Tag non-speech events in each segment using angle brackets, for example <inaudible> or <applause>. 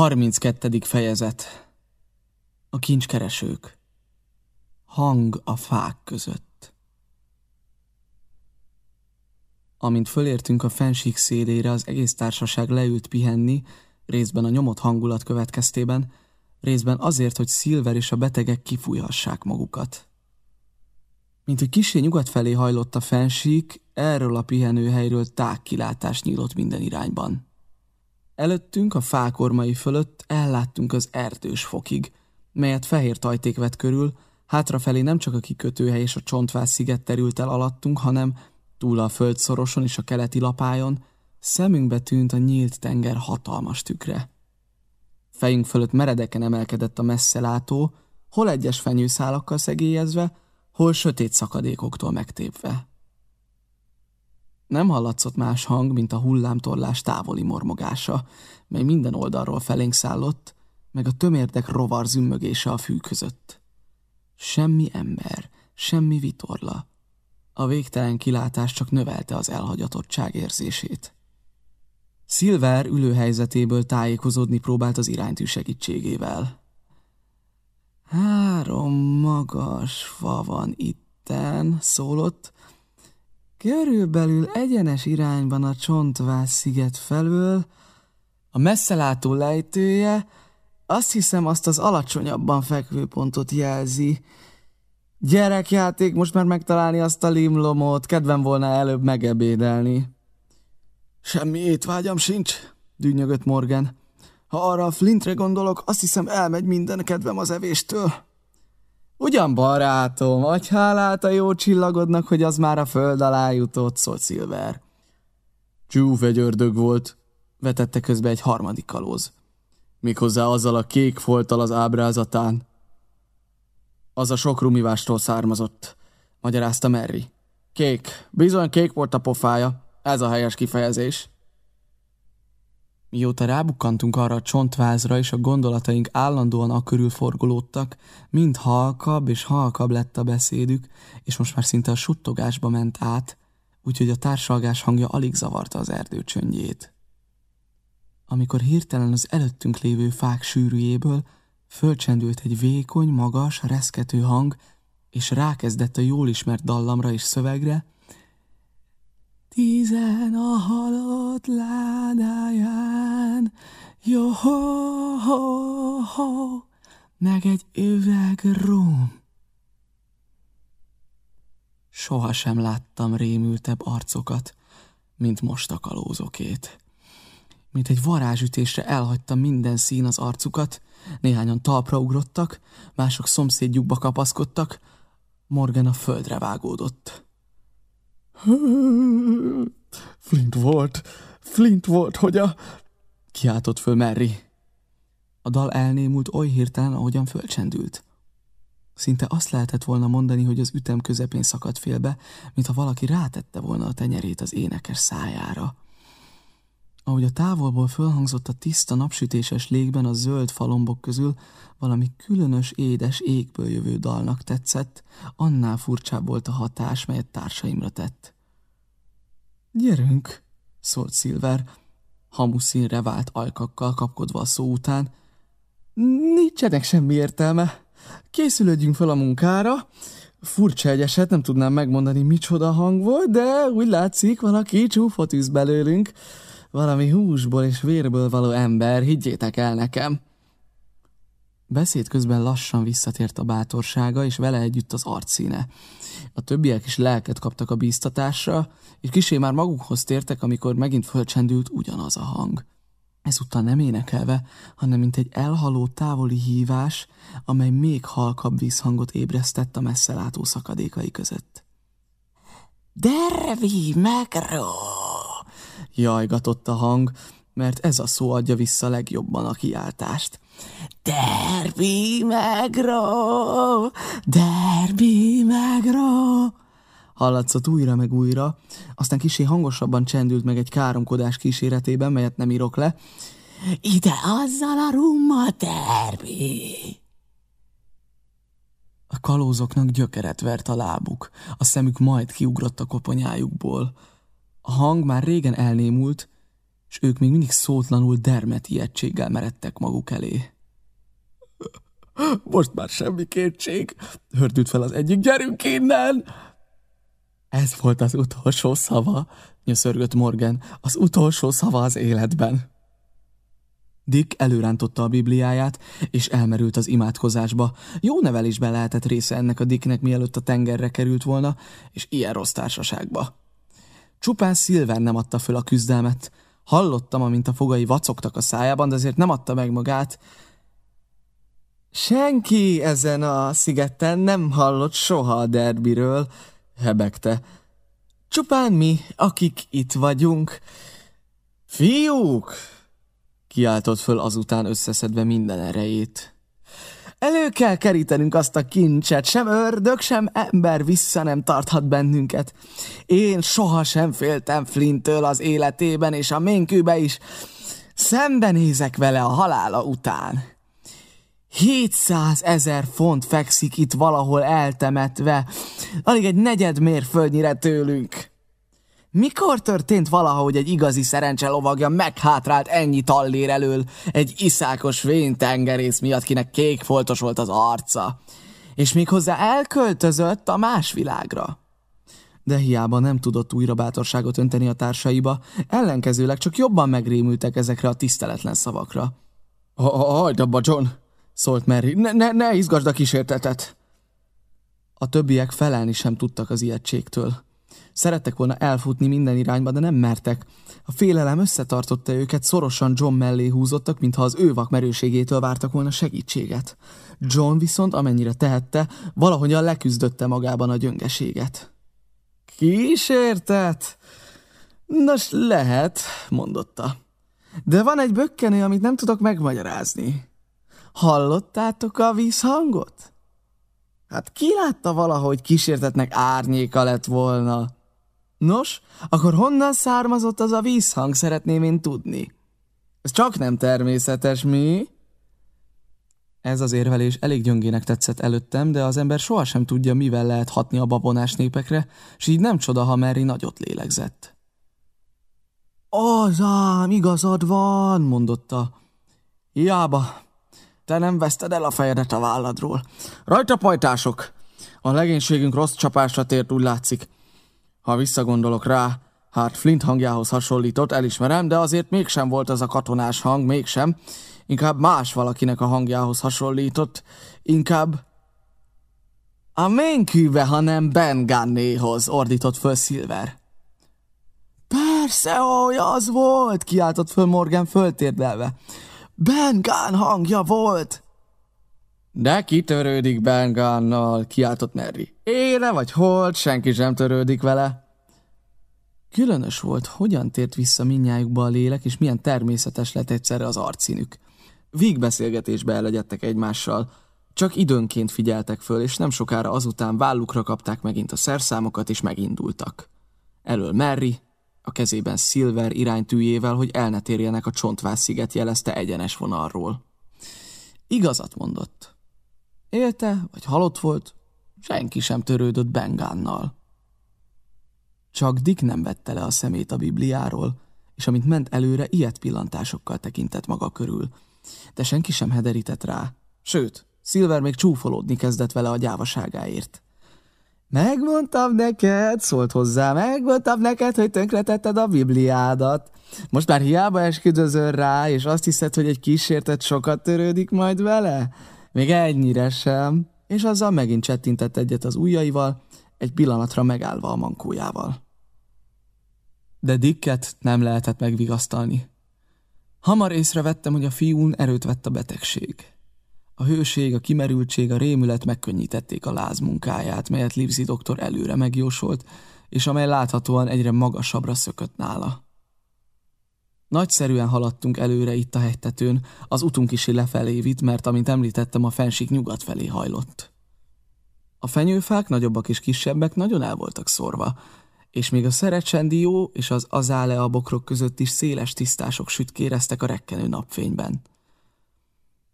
32. fejezet A kincskeresők Hang a fák között Amint fölértünk a fensík szélére, az egész társaság leült pihenni, részben a nyomott hangulat következtében, részben azért, hogy Szilver és a betegek kifújhassák magukat. Mint hogy kisé nyugat felé hajlott a fensík, erről a pihenőhelyről tágkilátás nyílt minden irányban. Előttünk a fákormai fölött elláttunk az erdős fokig, melyet fehér tajték vett körül, hátrafelé nem csak a kikötőhely és a csontváz sziget terült el alattunk, hanem túl a földszoroson és a keleti lapájon, szemünkbe tűnt a nyílt tenger hatalmas tükre. Fejünk fölött meredeken emelkedett a messzelátó, hol egyes fenyőszálakkal szegélyezve, hol sötét szakadékoktól megtépve. Nem hallatszott más hang, mint a hullámtorlás távoli mormogása, mely minden oldalról felénk szállott, meg a tömérdek rovar zümmögése a fű között. Semmi ember, semmi vitorla. A végtelen kilátás csak növelte az elhagyatottság érzését. Szilver ülőhelyzetéből tájékozódni próbált az iránytű segítségével. Három magas fa van itten, szólott, Körülbelül egyenes irányban a Csontváz sziget felől, a messzelátó lejtője, azt hiszem azt az alacsonyabban fekvő pontot jelzi. Gyerekjáték, most már megtalálni azt a limlomot, kedvem volna előbb megebédelni. Semmi étvágyam sincs, dűnyögött Morgan. Ha arra a Flintre gondolok, azt hiszem elmegy minden kedvem az evéstől. Ugyan barátom, vagy hálát a jó csillagodnak, hogy az már a föld alá jutott, szólt Silver. Csúf egy ördög volt, vetette közbe egy harmadik kalóz. Méghozzá azzal a kék folttal az ábrázatán. Az a sok rumivástól származott, magyarázta Merry. Kék, bizony kék volt a pofája, ez a helyes kifejezés. Mióta rábukkantunk arra a csontvázra, és a gondolataink állandóan a körül forgolódtak, mind halkabb és halkabb lett a beszédük, és most már szinte a suttogásba ment át, úgyhogy a társalgás hangja alig zavarta az erdő csöndjét. Amikor hirtelen az előttünk lévő fák sűrűjéből fölcsendült egy vékony, magas, reszkető hang, és rákezdett a jól ismert dallamra és szövegre, Tizen a halott ládáján, jó ho, ho, ho, meg egy üveg rum. Soha sem láttam rémültebb arcokat, mint most a kalózokét. Mint egy varázsütésre elhagyta minden szín az arcukat, néhányan talpra ugrottak, mások szomszédjukba kapaszkodtak, Morgan a földre vágódott. <laughs> Flint volt, Flint volt, hogy a... Kiáltott föl Merry. A dal elnémult oly hirtelen, ahogyan fölcsendült. Szinte azt lehetett volna mondani, hogy az ütem közepén szakadt félbe, mintha valaki rátette volna a tenyerét az énekes szájára. Ahogy a távolból fölhangzott a tiszta napsütéses légben a zöld falombok közül, valami különös, édes égből jövő dalnak tetszett, annál furcsább volt a hatás, melyet társaimra tett. Gyerünk, szólt Szilver, hamuszínre vált ajkakkal kapkodva a szó után. Nincsenek semmi értelme. Készülődjünk fel a munkára. Furcsa egy eset, nem tudnám megmondani, micsoda hang volt, de úgy látszik, valaki csúfot üsz belőlünk. Valami húsból és vérből való ember, higgyétek el nekem. Beszéd közben lassan visszatért a bátorsága, és vele együtt az arcszíne. A többiek is lelket kaptak a bíztatásra, és kisé már magukhoz tértek, amikor megint fölcsendült ugyanaz a hang. Ezúttal nem énekelve, hanem mint egy elhaló távoli hívás, amely még halkabb vízhangot ébresztett a messzelátó szakadékai között. Dervi megró! Jajgatott a hang, mert ez a szó adja vissza legjobban a kiáltást. Derbi megró, derbi megró. Hallatszott újra meg újra, aztán kisé hangosabban csendült meg egy káromkodás kíséretében, melyet nem írok le. Ide azzal a rumma, derbi! A kalózoknak gyökeret vert a lábuk, a szemük majd kiugrott a koponyájukból. A hang már régen elnémult, és ők még mindig szótlanul dermet ijegységgel meredtek maguk elé. <laughs> Most már semmi kétség, hördült fel az egyik, gyerünk innen! Ez volt az utolsó szava, nyöszörgött Morgan, az utolsó szava az életben. Dick előrántotta a Bibliáját, és elmerült az imádkozásba. Jó nevelésben lehetett része ennek a Dicknek, mielőtt a tengerre került volna, és ilyen rossz társaságba. Csupán Silver nem adta föl a küzdelmet. Hallottam, amint a fogai vacogtak a szájában, de azért nem adta meg magát. Senki ezen a szigeten nem hallott soha a derbiről, hebegte. Csupán mi, akik itt vagyunk. Fiúk! Kiáltott föl azután összeszedve minden erejét. Elő kell kerítenünk azt a kincset, sem ördög, sem ember vissza nem tarthat bennünket. Én soha sem féltem Flinttől az életében, és a ménkűbe is. Szembenézek vele a halála után. 700 ezer font fekszik itt valahol eltemetve, alig egy negyed mérföldnyire tőlünk. Mikor történt valaha, hogy egy igazi szerencse lovagja meghátrált ennyi tallér elől egy iszákos tengerész miatt, kinek kék foltos volt az arca, és méghozzá elköltözött a más világra? De hiába nem tudott újra bátorságot önteni a társaiba, ellenkezőleg csak jobban megrémültek ezekre a tiszteletlen szavakra. Hagyd abba, John! szólt Mary. Ne, ne, ne izgasd a kísértetet! A többiek felelni sem tudtak az ijegységtől. Szerettek volna elfutni minden irányba, de nem mertek. A félelem összetartotta őket, szorosan John mellé húzottak, mintha az ő vakmerőségétől vártak volna segítséget. John viszont, amennyire tehette, valahogyan leküzdötte magában a gyöngeséget. Kísértet? Nos, lehet, mondotta. De van egy bökkenő, amit nem tudok megmagyarázni. Hallottátok a vízhangot? Hát ki látta valahogy kísértetnek árnyéka lett volna? Nos, akkor honnan származott az a vízhang, szeretném én tudni. Ez csak nem természetes, mi? Ez az érvelés elég gyöngének tetszett előttem, de az ember sohasem tudja, mivel lehet hatni a babonás népekre, és így nem csoda, ha Mary nagyot lélegzett. Az ám, igazad van, mondotta. Hiába, te nem veszted el a fejedet a válladról. Rajta pajtások! A legénységünk rossz csapásra tért, úgy látszik. Ha visszagondolok rá, hát Flint hangjához hasonlított, elismerem, de azért mégsem volt az a katonás hang, mégsem. Inkább más valakinek a hangjához hasonlított. Inkább a ménkűbe, hanem Ben Gunnéhoz, ordított föl Silver. Persze, hogy az volt, kiáltott föl Morgan föltérdelve. Ben Gunn hangja volt. De ki törődik Ben kiáltott Mary. Éle vagy holt, senki sem törődik vele. Különös volt, hogyan tért vissza minnyájukba a lélek, és milyen természetes lett egyszerre az arcszínük. Vígbeszélgetésbe elegyedtek egymással, csak időnként figyeltek föl, és nem sokára azután vállukra kapták megint a szerszámokat, és megindultak. Elől Mary, a kezében Silver iránytűjével, hogy el ne térjenek a Csontvász sziget jelezte egyenes vonalról. Igazat mondott. Élte, vagy halott volt, senki sem törődött Bengánnal. Csak Dick nem vette le a szemét a Bibliáról, és amint ment előre, ilyet pillantásokkal tekintett maga körül. De senki sem hederített rá. Sőt, Silver még csúfolódni kezdett vele a gyávaságáért. Megmondtam neked, szólt hozzá, megmondtam neked, hogy tönkretetted a Bibliádat. Most már hiába esküdözöl rá, és azt hiszed, hogy egy kísértet sokat törődik majd vele? Még ennyire sem. És azzal megint csettintett egyet az ujjaival, egy pillanatra megállva a mankójával. De Dicket nem lehetett megvigasztalni. Hamar észrevettem, hogy a fiún erőt vett a betegség. A hőség, a kimerültség, a rémület megkönnyítették a láz munkáját, melyet Livzi doktor előre megjósolt, és amely láthatóan egyre magasabbra szökött nála. Nagyszerűen haladtunk előre itt a hegytetőn, az utunk is lefelé vitt, mert amint említettem, a fenség nyugat felé hajlott. A fenyőfák, nagyobbak és kisebbek, nagyon el voltak szorva, és még a szerecsendió és az azále a bokrok között is széles tisztások sütkéreztek a rekkenő napfényben.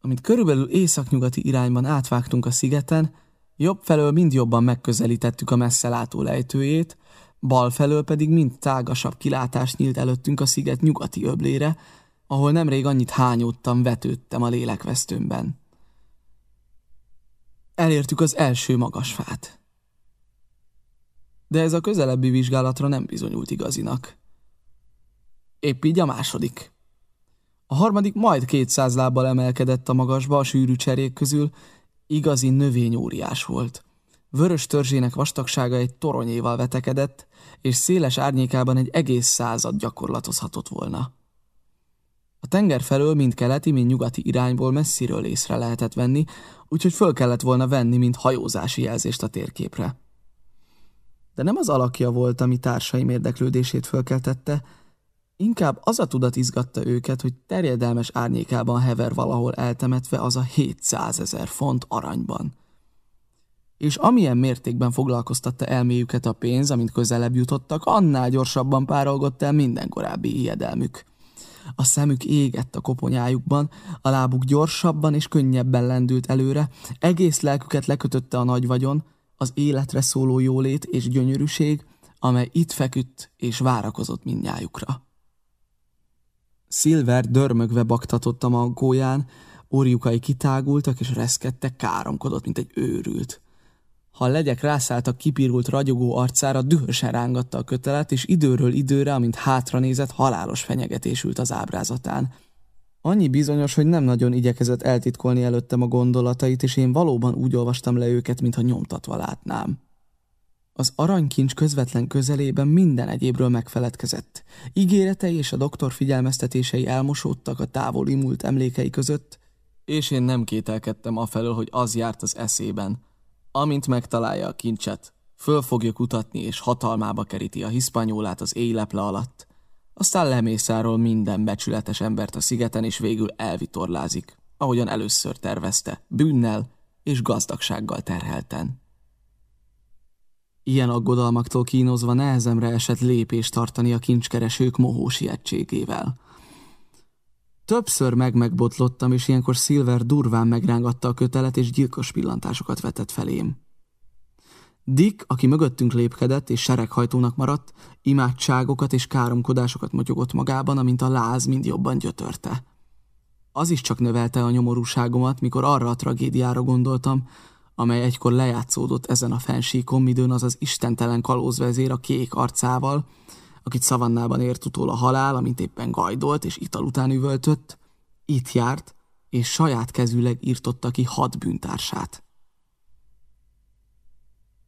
Amint körülbelül északnyugati irányban átvágtunk a szigeten, jobb felől mind jobban megközelítettük a messze látó lejtőjét, Bal felől pedig mind tágasabb kilátás nyílt előttünk a sziget nyugati öblére, ahol nemrég annyit hányódtam, vetődtem a lélekvesztőmben. Elértük az első magas fát. De ez a közelebbi vizsgálatra nem bizonyult igazinak. Épp így a második. A harmadik majd 200 lábbal emelkedett a magasba a sűrű cserék közül, igazi növényóriás volt. Vörös törzsének vastagsága egy toronyéval vetekedett, és széles árnyékában egy egész század gyakorlatozhatott volna. A tenger felől mind keleti, mind nyugati irányból messziről észre lehetett venni, úgyhogy föl kellett volna venni, mint hajózási jelzést a térképre. De nem az alakja volt, ami társaim érdeklődését fölkeltette, inkább az a tudat izgatta őket, hogy terjedelmes árnyékában hever valahol eltemetve az a 700 ezer font aranyban. És amilyen mértékben foglalkoztatta elméjüket a pénz, amint közelebb jutottak, annál gyorsabban párolgott el minden korábbi ijedelmük. A szemük égett a koponyájukban, a lábuk gyorsabban és könnyebben lendült előre, egész lelküket lekötötte a nagy vagyon, az életre szóló jólét és gyönyörűség, amely itt feküdt és várakozott mindnyájukra. Szilver dörmögve baktatott a mankóján, orjukai kitágultak és reszkedtek, káromkodott, mint egy őrült. Ha a legyek rászálltak kipirult ragyogó arcára, dühösen rángatta a kötelet, és időről időre, amint hátra nézett, halálos fenyegetés ült az ábrázatán. Annyi bizonyos, hogy nem nagyon igyekezett eltitkolni előttem a gondolatait, és én valóban úgy olvastam le őket, mintha nyomtatva látnám. Az aranykincs közvetlen közelében minden egyébről megfeledkezett. Ígéretei és a doktor figyelmeztetései elmosódtak a távoli múlt emlékei között, és én nem kételkedtem afelől, hogy az járt az eszében – Amint megtalálja a kincset, föl fogja kutatni és hatalmába keríti a hiszpanyólát az éjleple alatt. Aztán lemészáról minden becsületes embert a szigeten, és végül elvitorlázik, ahogyan először tervezte, bűnnel és gazdagsággal terhelten. Ilyen aggodalmaktól kínozva nehezemre esett lépést tartani a kincskeresők mohós sietségével. Többször meg-megbotlottam, és ilyenkor Silver durván megrángatta a kötelet, és gyilkos pillantásokat vetett felém. Dick, aki mögöttünk lépkedett és sereghajtónak maradt, imádságokat és káromkodásokat motyogott magában, amint a láz mind jobban gyötörte. Az is csak növelte a nyomorúságomat, mikor arra a tragédiára gondoltam, amely egykor lejátszódott ezen a fensíkon, midőn az az istentelen kalózvezér a kék arcával, akit szavannában ért utól a halál, amint éppen gajdolt és ital után üvöltött, itt járt, és saját kezűleg írtotta ki hat bűntársát.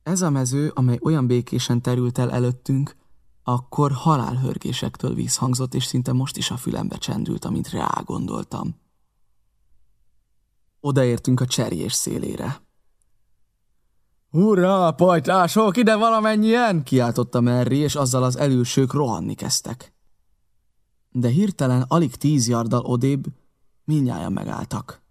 Ez a mező, amely olyan békésen terült el előttünk, akkor halálhörgésektől vízhangzott, és szinte most is a fülembe csendült, amint rá gondoltam. Odaértünk a cserjés szélére. Hurrá, pajtások, ide valamennyien! kiáltotta Merri, és azzal az elősők rohanni kezdtek. De hirtelen alig tíz yardal odébb minnyáján megálltak.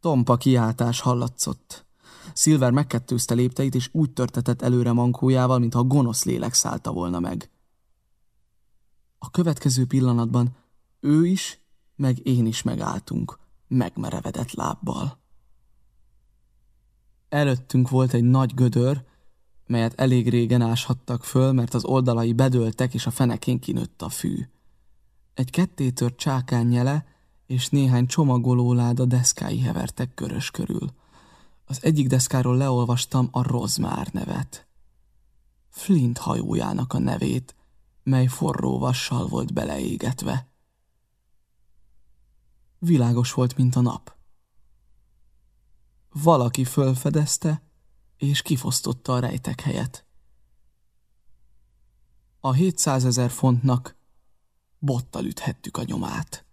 Tompa kiáltás hallatszott. Silver megkettőzte lépteit, és úgy törtetett előre mankójával, mintha gonosz lélek szállta volna meg. A következő pillanatban ő is, meg én is megálltunk, megmerevedett lábbal. Előttünk volt egy nagy gödör, melyet elég régen áshattak föl, mert az oldalai bedöltek, és a fenekén kinőtt a fű. Egy kettétört csákán nyele, és néhány csomagolóláda deszkái hevertek körös körül. Az egyik deszkáról leolvastam a Rozmár nevet. Flint hajójának a nevét, mely forró vassal volt beleégetve. Világos volt, mint a nap. Valaki fölfedezte, és kifosztotta a rejtek helyet. A 700 ezer fontnak bottal üthettük a nyomát.